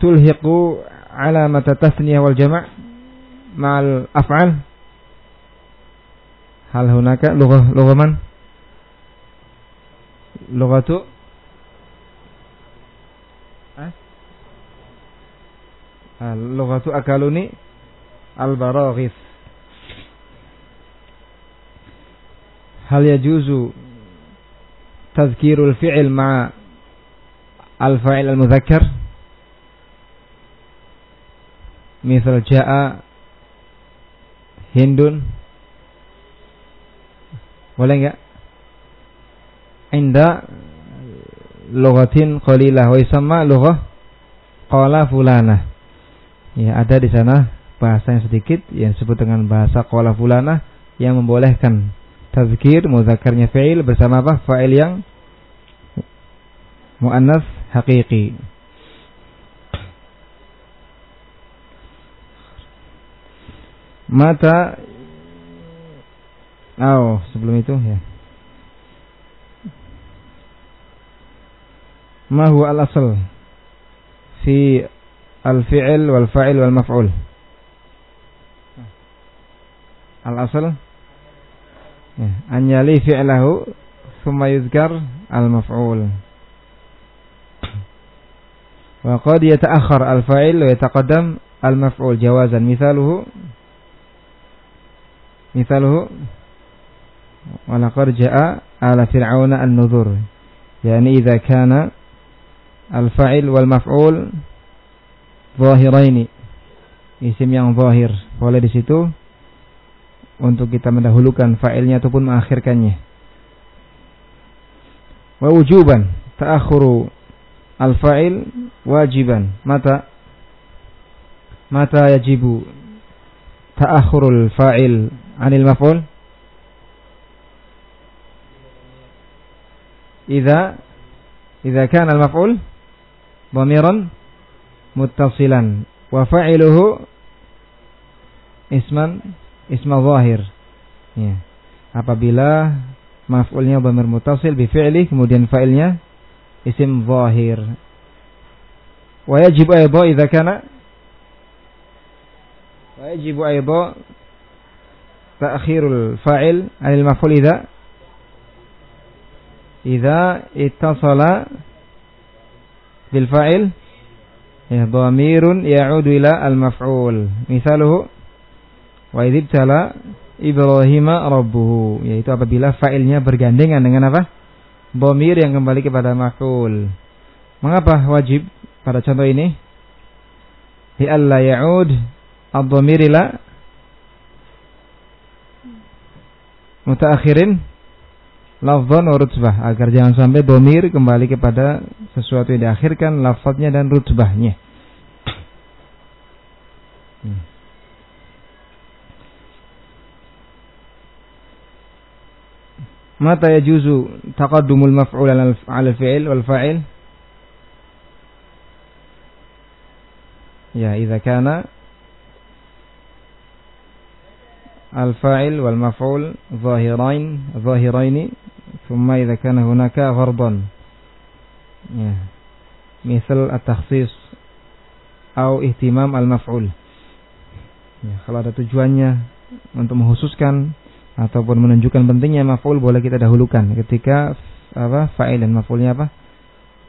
tulhiqu alamat tasniyah wal jama' ma'al af'al. Hal hunaka? Lughah man? Lughatu? Akaluni al-baraghis. Hal yajuzu tadhkirul fi'il al-fa'il al-mudhakkar misal ja'a hindun. Boleh enggak? Inda lughatin qalilah wa yusamma lughah qala fulana. Ya ada di sana bahasa yang sedikit yang disebut dengan bahasa qala fulana yang membolehkan tazkir mudzakarnya fa'il bersama apa? Fa'il yang muannas haqiqi mata oh sebelum itu ya. Ma huwa al-asl? Fi al-fi'l wal fa'il wal maf'ul al-asl? Ya, an yali fi'lahu thumma yuzkar al-maf'ul. Wa qad yata'akhkhar al-fa'il wa yataqaddam al-maf'ul. Jawazan mithaluhu mithaluhu wa laqad ja'a ala fir'auna an-nudhur yani idza kana al-fa'il wal maf'ul zahiraini isim yang zahir boleh di situ untuk kita mendahulukan fa'ilnya ataupun mengakhirkannya. Wa wujuban ta'akhuru al-fa'il wajiban. Mata mata yajibu ta'akhurul fa'il 'anil maf'ul? Idza idza kana al-maf'ul dhamiran muttasilan wa fa'iluhu isman isma zahir. Ya. Apabila maf'ulnya dhamir mutasil bi fi'li kemudian fa'ilnya isim zahir. Wa yajibu aidha idza kana wa yajibu aidha ta'khirul fa'il 'anil maf'ul idza idza ittasala bil fa'il ya dhamirun ya'udu ila al maf'ul. Misaluhu Wa idzibtala Ibrahim rabbuhu yaitu apabila fa'ilnya bergandengan dengan apa? Bomir yang kembali kepada maf'ul. Mengapa wajib pada contoh ini? Di alla ya'ud ad-dhamir ila mutaakhirin lafzan wa rutbah agar jangan sampai domir kembali kepada sesuatu yang diakhirkan lafadznya dan rutbahnya. Hmm. mata yajuzu taqaddumul maf'ul 'ala al-fi'il wal fa'il ya idza kana al-fa'il wal maf'ul zahirain zahiraini thumma idza kana hunaka ghardan ya misal at-takhsis atau ihtimam al-maf'ul kalau ada tujuannya untuk menghususkan ataupun menunjukkan pentingnya maf'ul boleh kita dahulukan. Ketika apa fa'il dan maf'ulnya apa?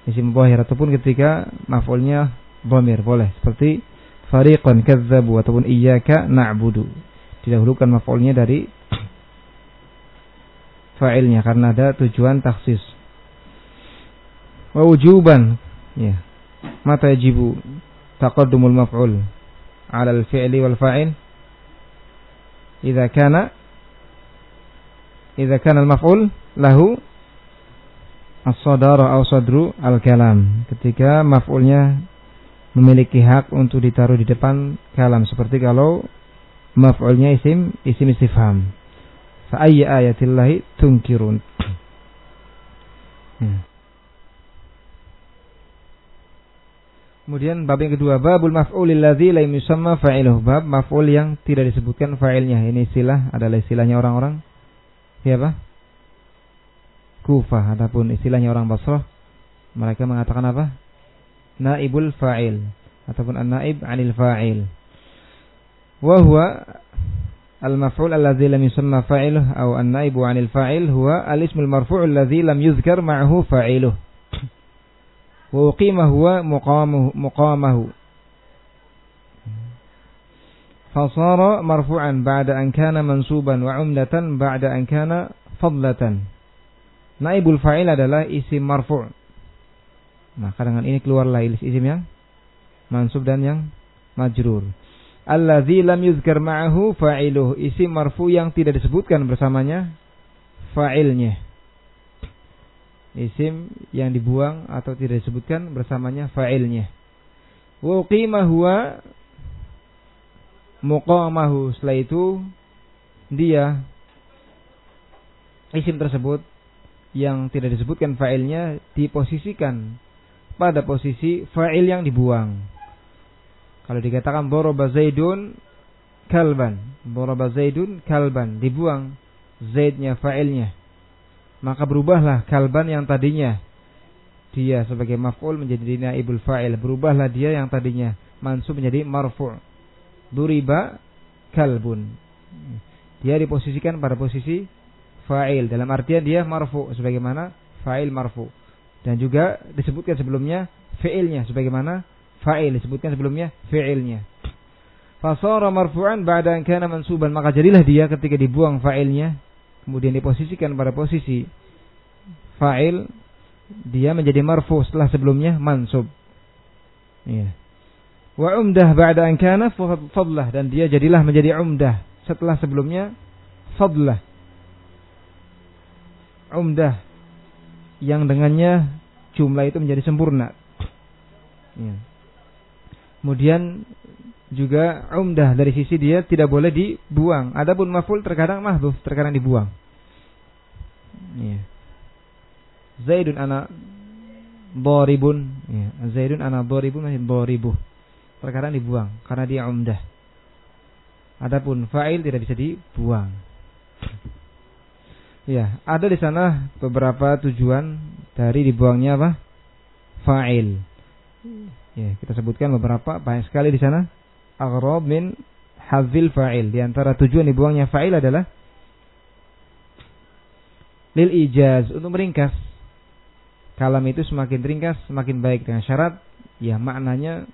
Isim dhahir ataupun ketika maf'ulnya dhamir boleh. Seperti fariqan kadzabu ataupun iyyaka na'budu didahulukan maf'ulnya dari fa'ilnya karena ada tujuan taksis wa wujuban ya mata yajibu taqaddumul maf'ul 'ala al-fi'li wal fa'il idza kana idza kana al-maf'ul lahu as-sadara aw sadru al-kalam. Ketika maf'ulnya memiliki hak untuk ditaruh di depan kalam seperti kalau maf'ulnya isim isim istifham. Fa ayyi ayatillahi tunkirun. Hmm. Kemudian bab yang kedua, babul maf'ulil ladzi la yusamma fa'iluhu. Bab maf'ul yang tidak disebutkan fa'ilnya. Ini istilah adalah istilahnya orang-orang siapa? Kufah. Adapun istilahnya orang Basrah, mereka mengatakan apa? Naibul fa'il ataupun an-naib 'anil fa'il. Wa huwa al-maf'ul alladhi lam yusamma fa'iluh aw an-naib 'anil fa'il huwa al-ismul marfu' alladhi lam yuzkar ma'ahu fa'iluh. Wa uqima huwa muqamahu muqamahu. Fasara marfu'an ba'da an kana mansuban wa 'umdatan ba'da an kana fadlatan. Naibul fa'il adalah isim marfu'. Maka dengan ini keluarlah isim yang mansub dan yang majrur. Alladzi lam yuzkar ma'ahu fa'iluh. Isim marfu yang tidak disebutkan bersamanya fa'ilnya. Isim yang dibuang atau tidak disebutkan bersamanya fa'ilnya. Wa qima huwa muqamahu. Setelah itu dia isim tersebut yang tidak disebutkan fa'ilnya diposisikan pada posisi fa'il yang dibuang. Kalau dikatakan doroba zaidun kalban, doroba zaidun kalban, dibuang zaidnya fa'ilnya. Maka berubahlah kalban yang tadinya dia sebagai maf'ul menjadi naibul fa'il. Berubahlah dia yang tadinya mansub menjadi marfu'. Duriba kalbun. Dia diposisikan pada posisi fa'il dalam artian dia marfu sebagaimana fa'il marfu dan juga disebutkan sebelumnya fi'ilnya sebagaimana fa'il disebutkan sebelumnya fi'ilnya. Fasara marfu'an ba'da an kana mansuban. Maka jadilah dia ketika dibuang fa'ilnya kemudian diposisikan pada posisi fa'il dia menjadi marfu setelah sebelumnya mansub. Ya wa umdah ba'da an kana fadlah. Dan dia jadilah menjadi umdah setelah sebelumnya fadlah. Umdah yang dengannya jumlah itu menjadi sempurna. Ya. Kemudian juga umdah dari sisi dia tidak boleh dibuang. Adapun maful terkadang mahdhuf, terkadang dibuang. Ya. Zaidun ana boribun. Ya. Zaidun ana boribun masih boribuh. Terkadang dibuang karena dia umdah. Adapun fa'il tidak bisa dibuang. Ya, ada di sana beberapa tujuan dari dibuangnya apa? Fa'il. Ya, kita sebutkan beberapa banyak sekali di sana. Aghrab min hazil fa'il. Di antara tujuan dibuangnya fa'il adalah lil ijaz untuk meringkas. Kalam itu semakin ringkas semakin baik dengan syarat ya maknanya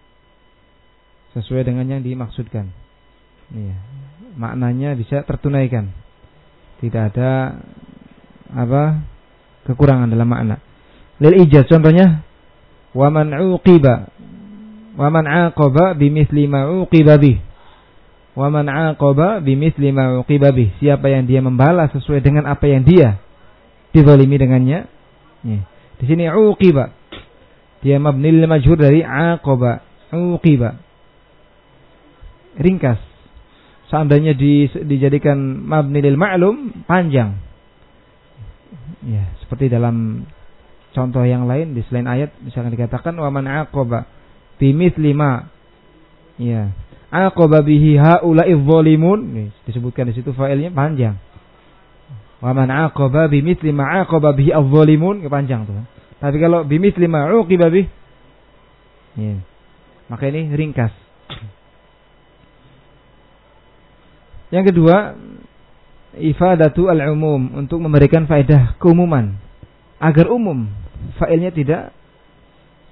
sesuai dengan yang dimaksudkan. Ya, maknanya bisa tertunaikan. Tidak ada apa kekurangan dalam makna. Lil ijaz contohnya wa man uqiba wa man aqaba bimithli ma uqiba bih. Wa man aqaba bimithli ma. Siapa yang dia membalas sesuai dengan apa yang dia dizalimi dengannya. Ya. Di sini uqiba. Dia mabni lil majhur dari aqaba. Uqiba. Ringkas. Seandainya di, dijadikan mabni lil ma'lum panjang Ya, seperti dalam contoh yang lain di selain ayat misalkan dikatakan wa man aqaba bimithli ma. Ya aqaba bihi haula'i dzalimun disebutkan di situ failnya panjang. Wa man aqaba bimithli ma aqaba bihi adz-dzalimun panjang tuh. Tapi kalau bimithli ma uqiba bih ya maka ini ringkas. Yang kedua ifadatu al-umum. Untuk memberikan faedah keumuman. Agar umum failnya tidak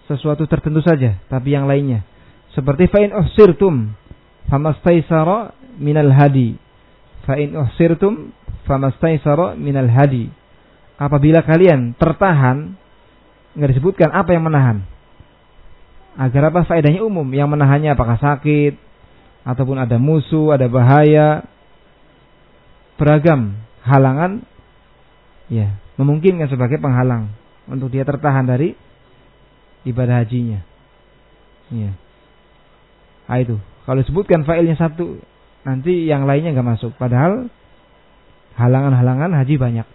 sesuatu tertentu saja tapi yang lainnya. Seperti fa'in uhsirtum famastaisara minal hadi. Fa'in uhsirtum famastaisara minal hadi. Apabila kalian tertahan nggak disebutkan apa yang menahan. Agar apa? Faedahnya umum. Yang menahannya apakah sakit ataupun ada musuh ada bahaya. Beragam halangan ya memungkinkan sebagai penghalang untuk dia tertahan dari ibadah hajinya. Ya. Nah, itu. Kalau sebutkan failnya satu, nanti yang lainnya nggak masuk. Padahal halangan-halangan haji banyak.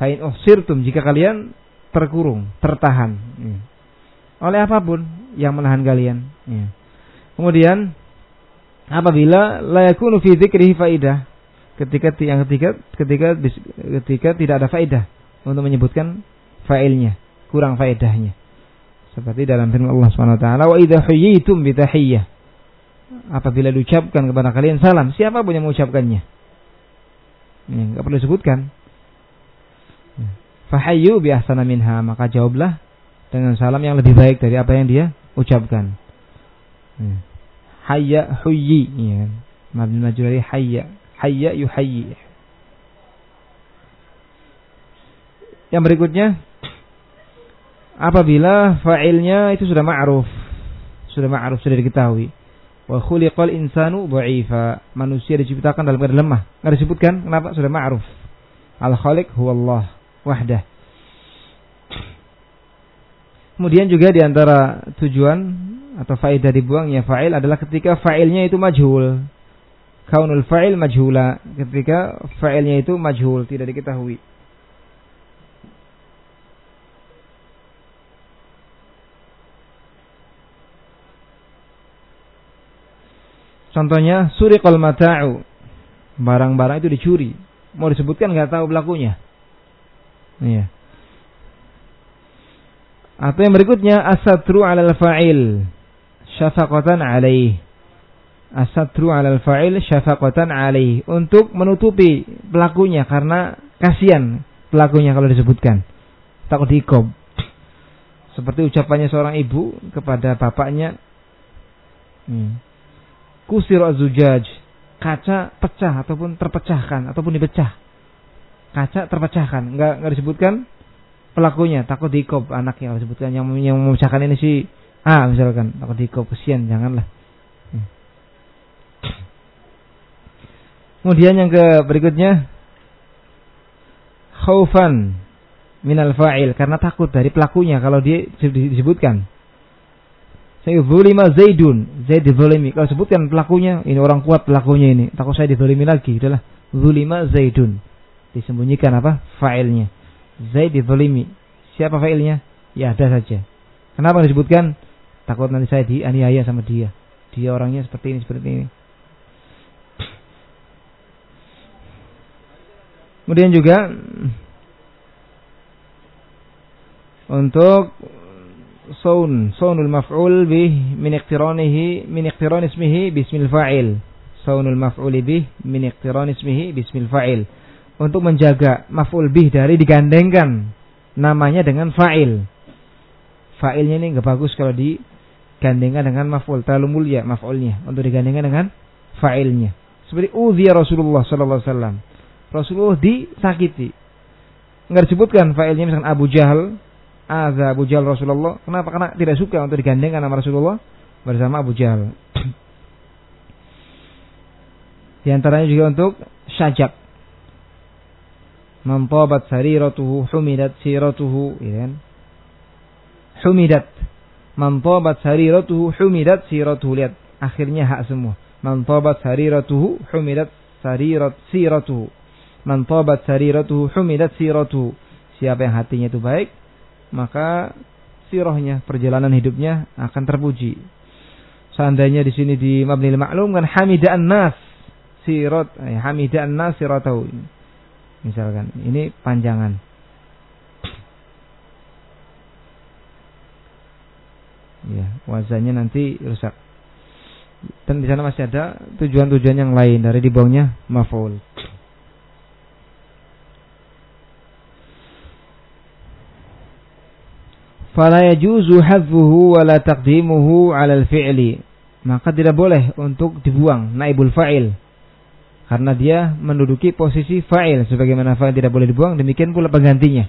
Fa'in sirtum jika kalian terkurung, tertahan. Ya. Oleh apa pun yang menahan kalian. Ya. Kemudian apabila layakunu fi dzikrihi faidah ketika yang ketiga ketika ketika tidak ada faedah untuk menyebutkan failnya kurang faedahnya Seperti dalam firman Allah Subhanahu wa taala, "Wa idza tahiyyah." Apabila diucapkan kepada kalian salam, siapa pun yang mengucapkannya. Ya, enggak perlu disebutkan. Fahayyu bi ahsana minha, maka jawablah dengan salam yang lebih baik dari apa yang dia ucapkan. Ya. Hayya huyyi, ya. Mabni majruri hayya. Hayya yuhayyi. Yang berikutnya apabila fa'ilnya itu sudah ma'ruf. Sudah ma'ruf, sudah diketahui. Wa khuliqal insanu dha'ifa. Manusia diciptakan dalam keadaan lemah. Enggak disebutkan kenapa sudah ma'ruf. Al-Khaliq huwallah wahdah. Kemudian juga di antara tujuan atau faedah dibuangnya fa'il adalah ketika fa'ilnya itu majhul. Kaunul fa'il majhula. Ketika fa'ilnya itu majhul, tidak diketahui. Contohnya suriqal mata'u. Barang-barang itu dicuri. Mau disebutkan nggak tahu pelakunya. Iya. Atau yang berikutnya asatru 'alal fa'il syafaqatan 'alaih. Asatru 'alal fa'il syafaqatan 'alaih untuk menutupi pelakunya karena kasihan pelakunya kalau disebutkan. Takut diikob. Seperti ucapannya seorang ibu kepada bapaknya. Hmm kusir azujaj kaca pecah ataupun terpecahkan ataupun dipecah. Kaca terpecahkan nggak nggak disebutkan pelakunya takut dikop anaknya kalau disebutkan. Yang yang memecahkan ini si A misalkan takut dikop kesian janganlah. Hmm. kemudian yang ke berikutnya khaufan minal fa'il karena takut dari pelakunya kalau dia disebutkan saya zulima Zaidun. Zaid dizalimi. Kalau sebutkan pelakunya, ini orang kuat pelakunya ini. Takut saya dizalimi lagi. Itulah zulima Zaidun. Disembunyikan apa? Fa'ilnya. Zaid dizalimi. Siapa fa'ilnya? Ya ada saja. Kenapa disebutkan? Takut nanti saya dianiaya sama dia. Dia orangnya seperti ini, seperti ini. Kemudian juga untuk saun saunul maf'ul bih min iqtiranihi min iqtiran ismihi bismil fa'il. Saunul maf'ul bih min iqtiran ismihi bismil fa'il. Untuk menjaga maf'ul bih dari digandengkan namanya dengan fa'il. Fa'ilnya ini nggak bagus kalau digandengkan dengan maf'ul terlalu mulia maf'ulnya. Untuk digandengkan dengan fa'ilnya. Seperti uziya Rasulullah sallallahu alaihi wasallam. Rasulullah disakiti. Enggak disebutkan fa'ilnya misalkan Abu Jahal Aza Abu Jahal Rasulullah. Kenapa? Karena tidak suka untuk digandengkan nama Rasulullah bersama Abu Jahal. Di antaranya juga untuk syajak. Mantabat sariratuhu humidat siratuhu. Ya kan? Humidat. Mantabat sariratuhu humidat siratuhu. Lihat. Akhirnya hak semua. Mantabat sariratuhu humidat sarirat siratuhu. Mantabat sariratuhu humidat siratuhu. Siapa yang hatinya itu baik, maka sirohnya perjalanan hidupnya akan terpuji. Seandainya di sini di mabnil maklum kan hamidaan nas sirot eh, hamidaan nas sirotau. Misalkan ini panjangan. Ya, wazannya nanti rusak. Dan di sana masih ada tujuan-tujuan yang lain dari di bawahnya maf'ul. Fala yajuzu hadfuhu wa la taqdimuhu 'ala al-fi'li. Maka tidak boleh untuk dibuang naibul fa'il. Karena dia menduduki posisi fa'il sebagaimana fa'il tidak boleh dibuang demikian pula penggantinya.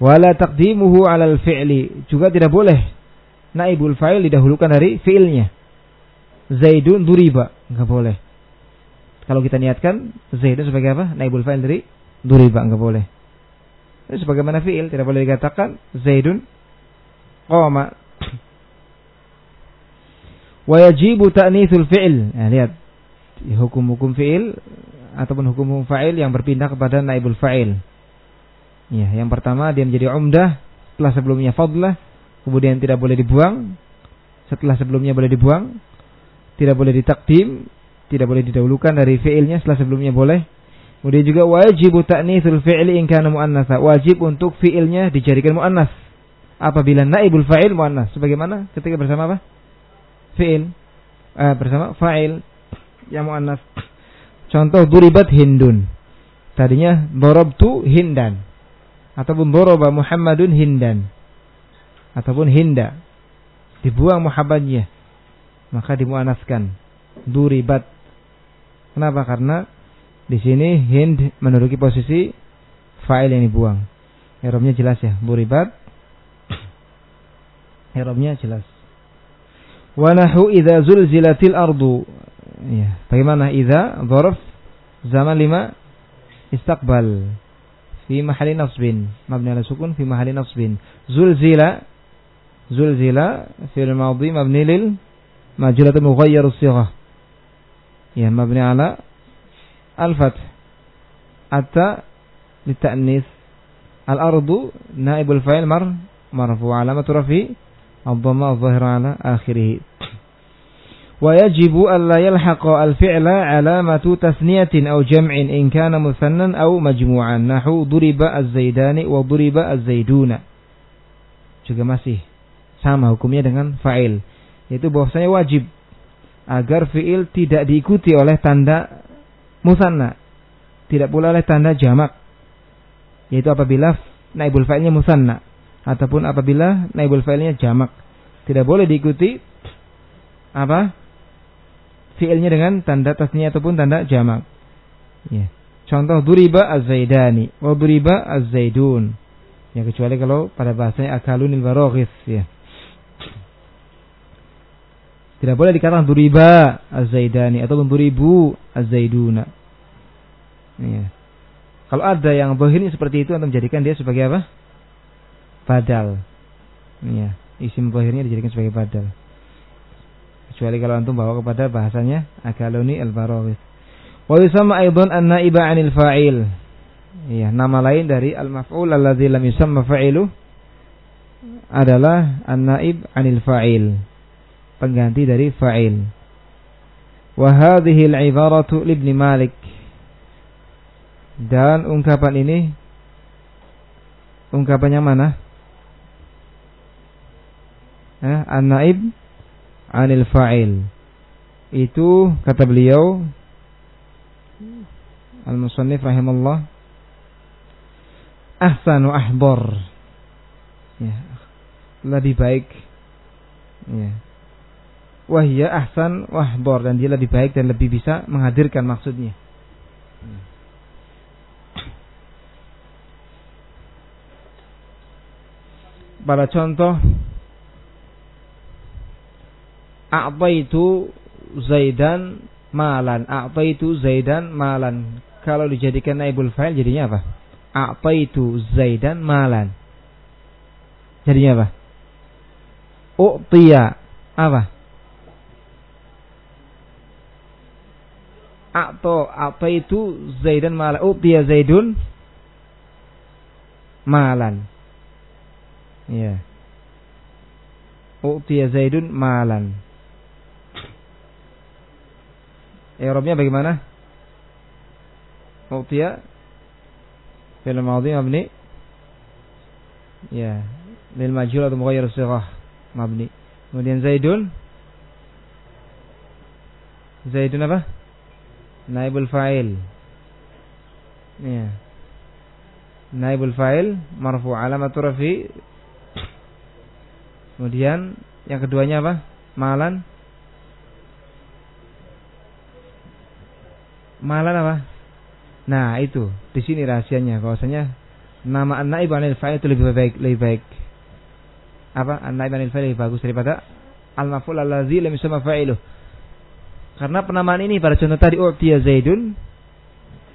Wala taqdimuhu 'ala al-fi'li. Juga tidak boleh naibul fa'il didahulukan dari fi'ilnya. Zaidun duriba. Enggak boleh. Kalau kita niatkan zaidun sebagai apa? Naibul fa'il dari duriba. Enggak boleh sebagaimana fi'il tidak boleh dikatakan Zaidun qama. Wa yajibu ta'nitsul fi'il. Nah, lihat hukum-hukum fi'il ataupun hukum-hukum fa'il yang berpindah kepada naibul fa'il. Ya, yang pertama dia menjadi umdah setelah sebelumnya fadlah, kemudian tidak boleh dibuang, setelah sebelumnya boleh dibuang, tidak boleh ditakdim, tidak boleh didahulukan dari fi'ilnya setelah sebelumnya boleh, Kemudian juga wajib ta'nitsul fi'li in kana muannatsa. Wajib untuk fi'ilnya dijadikan muannas. apabila naibul fa'il muannas sebagaimana ketika bersama apa? Fi'il eh, bersama fa'il yang muannas. Contoh duribat hindun. Tadinya darabtu hindan ataupun daraba Muhammadun hindan ataupun hinda. Dibuang Muhammadnya maka dimuanaskan duribat. Kenapa? Karena di sini hind menduduki posisi fa'il yang dibuang. Irobnya jelas ya, duribat. Irobnya jelas. Wa nahu idza zulzilatil ardu. Ya, bagaimana idza dzaraf zaman lima istaqbal fi mahalli nasbin mabni ala sukun fi mahalli nasbin zulzila zulzila fi'il madhi mabni lil majhulatu mughayyir as-sighah ya mabni ala al-fath. Atta lita'nis. Al-ardu naibul fa'il mar marfu alamatu rafi ad-dhamma adh-dhahira ala akhirih. Wa yajibu an la yalhaqa al-fi'la alamatu tasniyatin aw jam'in in kana musannan aw majmu'an nahu duriba az-zaidani wa duriba az-zaiduna. Juga masih sama hukumnya dengan fa'il. Yaitu bahwasanya wajib agar fi'il tidak diikuti oleh tanda musanna tidak pula oleh tanda jamak yaitu apabila naibul fa'ilnya musanna ataupun apabila naibul fa'ilnya jamak tidak boleh diikuti apa fiilnya dengan tanda tasnya ataupun tanda jamak. Ya. Contoh duriba az-zaidani wa duriba az-zaidun. Ya kecuali kalau pada bahasanya akalunil baroghis ya. Tidak boleh dikatakan duriba az-zaidani atau duribu az-zaiduna. Ya. Kalau ada yang bohini seperti itu untuk menjadikan dia sebagai apa? Badal. Ya. Isim bohirnya dijadikan sebagai badal kecuali kalau antum bawa kepada bahasanya akaluni al-barawis. Wa yusamma aidan an-naiba 'anil fa'il. Iya, nama lain dari al-maf'ul alladzi lam yusamma fa'ilu adalah an-naib 'anil fa'il. Pengganti dari fa'il. Wa hadhihi al-ibaratu libni Malik. Dan ungkapan ini ungkapannya mana? Eh, an-naib anil fa'il. Itu kata beliau Al-Musannif rahimahullah ahsanu ahbar. Ya, lebih baik. Ya. Wahya ahsan wahbor dan dia lebih baik dan lebih bisa menghadirkan maksudnya. Pada contoh A'taitu Zaidan malan. A'taitu Zaidan malan. Kalau dijadikan naibul fa'il jadinya apa? A'taitu Zaidan malan. Jadinya apa? U'tiya apa? A'to a'taitu Zaidan malan. U'tiya Zaidun malan. Ya. Yeah. U'tiya Zaidun malan. I'rabnya bagaimana? U'tiya Film madhi mabni Ya Lil majhul atau mughayyir sighah Mabni Kemudian Zaidun Zaidun apa? Naibul fa'il Ya Naibul fa'il Marfu alamatu rafi Kemudian Yang keduanya apa? Malan Malan apa? Nah, itu. Di sini rahasianya bahwasanya nama an-naib anil fa'il itu lebih baik, lebih baik. Apa? An-naib anil fa'il lebih bagus daripada al-maf'ul allazi lam fa'iluh. Karena penamaan ini pada contoh tadi u'tiya Zaidun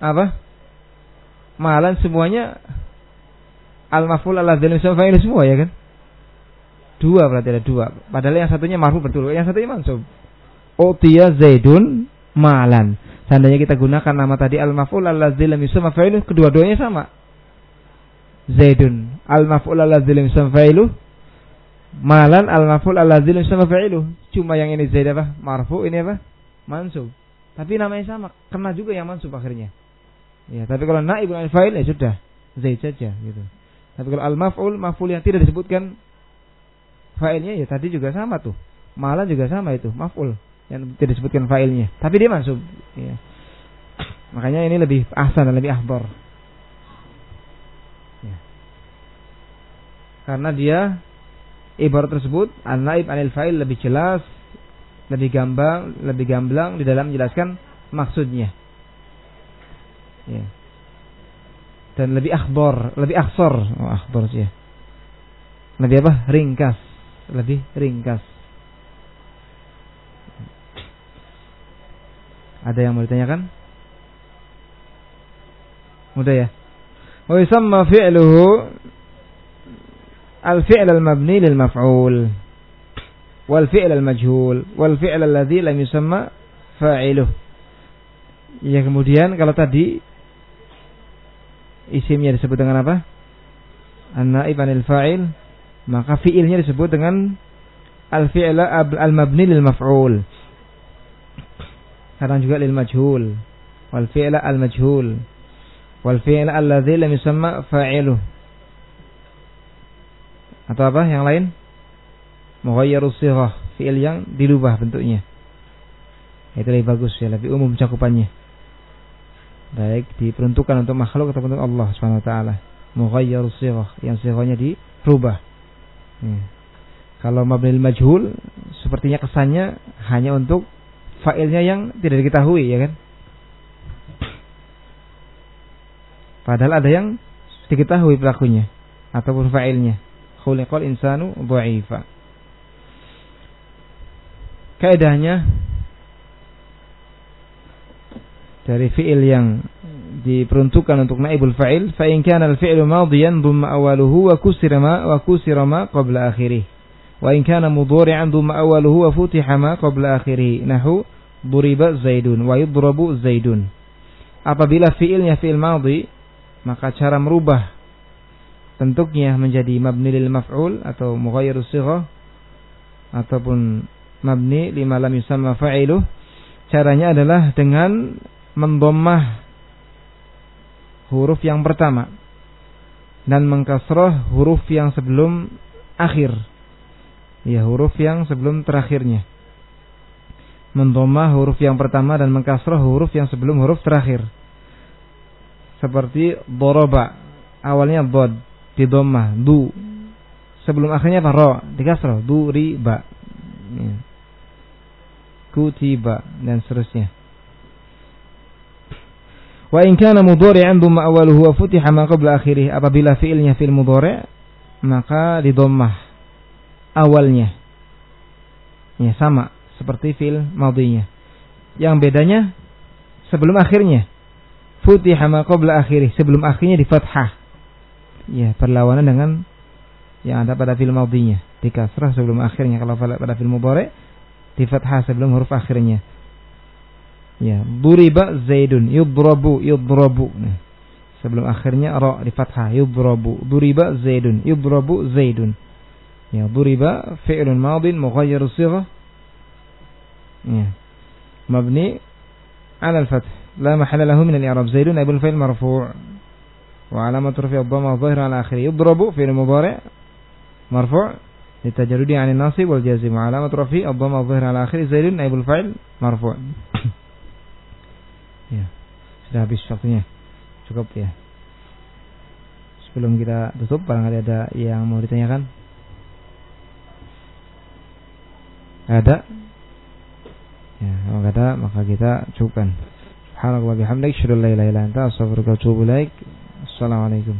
apa? Malan semuanya al-maf'ul lam yusamma fa'iluh semua ya kan? Dua berarti ada dua. Padahal yang satunya marfu betul, yang satunya mansub. U'tiya Zaidun malan. Seandainya kita gunakan nama tadi al-maf'ul allazi lam yusamma kedua-duanya sama. Zaidun al-maf'ul allazi lam yusamma malan al-maf'ul allazi lam yusamma. Cuma yang ini Zaid apa? Marfu, ini apa? Mansub. Tapi namanya sama, kena juga yang mansub akhirnya. Ya, tapi kalau naibul fa'il ya sudah Zaid saja gitu. Tapi kalau al-maf'ul, maf'ul yang tidak disebutkan Fa'ilnya ya tadi juga sama tuh. Malah juga sama itu, maf'ul yang tidak disebutkan fa'ilnya. Tapi dia masuk. Ya. Makanya ini lebih ahsan dan lebih ahbar. Ya. Karena dia ibarat tersebut an-naib anil fa'il lebih jelas, lebih gamblang, lebih gamblang di dalam menjelaskan maksudnya. Ya. Dan lebih akhbar, lebih aksor, oh, akhbar sih ya. Lebih apa? Ringkas, lebih ringkas. Ada yang mau ditanyakan? Mudah ya. Wa yusamma fi'luhu al-fi'l al-mabni lil maf'ul wal fi'l al-majhul wal fi'l alladhi lam yusamma fa'iluh. Ya kemudian kalau tadi isimnya disebut dengan apa? An-naib anil fa'il maka fi'ilnya disebut dengan al-fi'l al-mabni lil maf'ul. Kadang juga lil majhul. Wal fi'la al majhul wal fi'la alladzi lam yusamma fa'iluh. Atau apa? Yang lain mughayyaru sighah fi'il yang dirubah bentuknya. Itu lebih bagus ya lebih umum cakupannya. Baik diperuntukkan untuk makhluk atau untuk Allah Subhanahu wa taala. Mughayyaru sighah yang sighahnya dirubah. Ya. kalau mabnil majhul sepertinya kesannya hanya untuk failnya yang tidak diketahui ya kan? Padahal ada yang diketahui pelakunya ataupun fa'ilnya. Khuliqal insanu dha'ifa kaidahnya dari fi'il yang diperuntukkan untuk naibul fa'il fa in kana al-fi'lu madiyan dhamma awaluhu wa kusira ma wa kusira ma qabla akhirih wa in kana mudhari'an dhamma awaluhu wa futiha ma qabla akhirih nahu Duriba Zaidun wa yudrabu Zaidun. Apabila fiilnya fiil madhi, maka cara merubah bentuknya menjadi mabni lil maf'ul atau mughayyiru sighah ataupun mabni lima lam yusamma fa'iluh caranya adalah dengan mendomah huruf yang pertama dan mengkasroh huruf yang sebelum akhir ya huruf yang sebelum terakhirnya mendomah huruf yang pertama dan mengkasrah huruf yang sebelum huruf terakhir. Seperti doroba, awalnya bod, didomah, du. Sebelum akhirnya apa? Ro, dikasrah, du, ri, ba. Ya. Kutiba, dan seterusnya. Wa in kana mudhari'an dhamma awaluhu wa futiha ma qabla akhirih. Apabila fi'ilnya fi'il mudhari' maka didomah awalnya. Ya sama seperti fil madinya. Yang bedanya sebelum akhirnya. Futiha ma qabla akhirih, sebelum akhirnya di fathah. Ya, perlawanan dengan yang ada pada fil madinya. Di kasrah sebelum akhirnya kalau pada fil mudhari di fathah sebelum huruf akhirnya. Ya, duriba zaidun, yudrabu, yudrabu. Nah, sebelum akhirnya ra di fathah, yudrabu. Duriba zaidun, yudrabu zaidun. Ya, duriba fi'lun madin mughayyir sighah ya. mabni ala al-fath la mahalla lahu min al-i'rab zaidun ibn fa'il marfu' wa alamat rafi' ad-dhamma dhahira ala akhirih yudrabu fi'l mudhari' marfu' للتجرد عن الناصب والجازم وعلامة رفي الضمة الظاهرة على آخر زيد نائب الفاعل مرفوع ya sudah habis waktunya cukup ya sebelum kita tutup barangkali ada yang mau ditanyakan ada Ya, kalau kata maka kita cukupkan. Subhanallah wa bihamdik, syukur la ilaha illa anta, astaghfiruka wa atubu ilaik. Assalamualaikum.